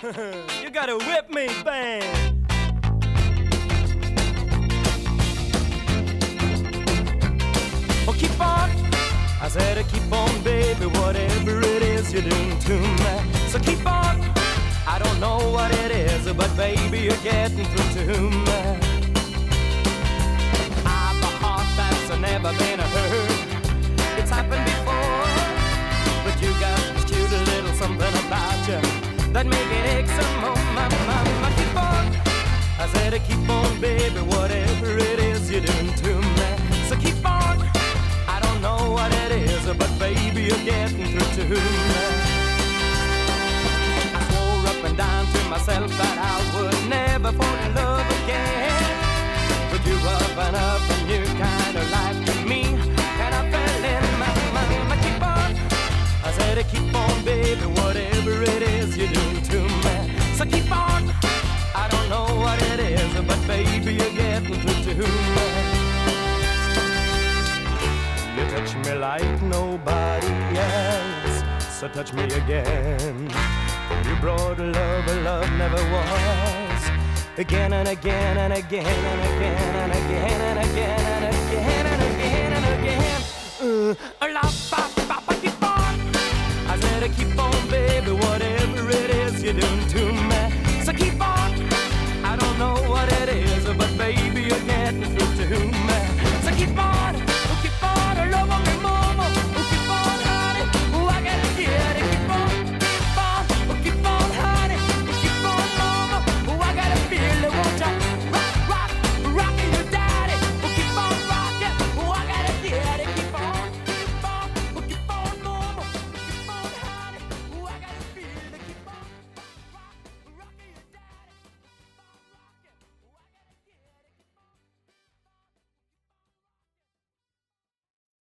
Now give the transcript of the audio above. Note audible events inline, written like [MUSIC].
[LAUGHS] you gotta whip me, bang. Oh, keep on. I said, uh, keep on, baby, whatever it is you're doing to me. So keep on. I don't know what it is, but baby, you're getting through to me. I've a heart that's never been hurt. It's happened before, but you got this cute little something about you that make keep on, baby, whatever it is you're doing to me. So keep on. I don't know what it is, but baby, you're getting through to me. Getting through to me. You touch me like nobody else, so touch me again. You brought love where love never was. Again and again and again and again and again and again and again and again and again. Uh. I said, keep on, baby, whatever it is you're doing to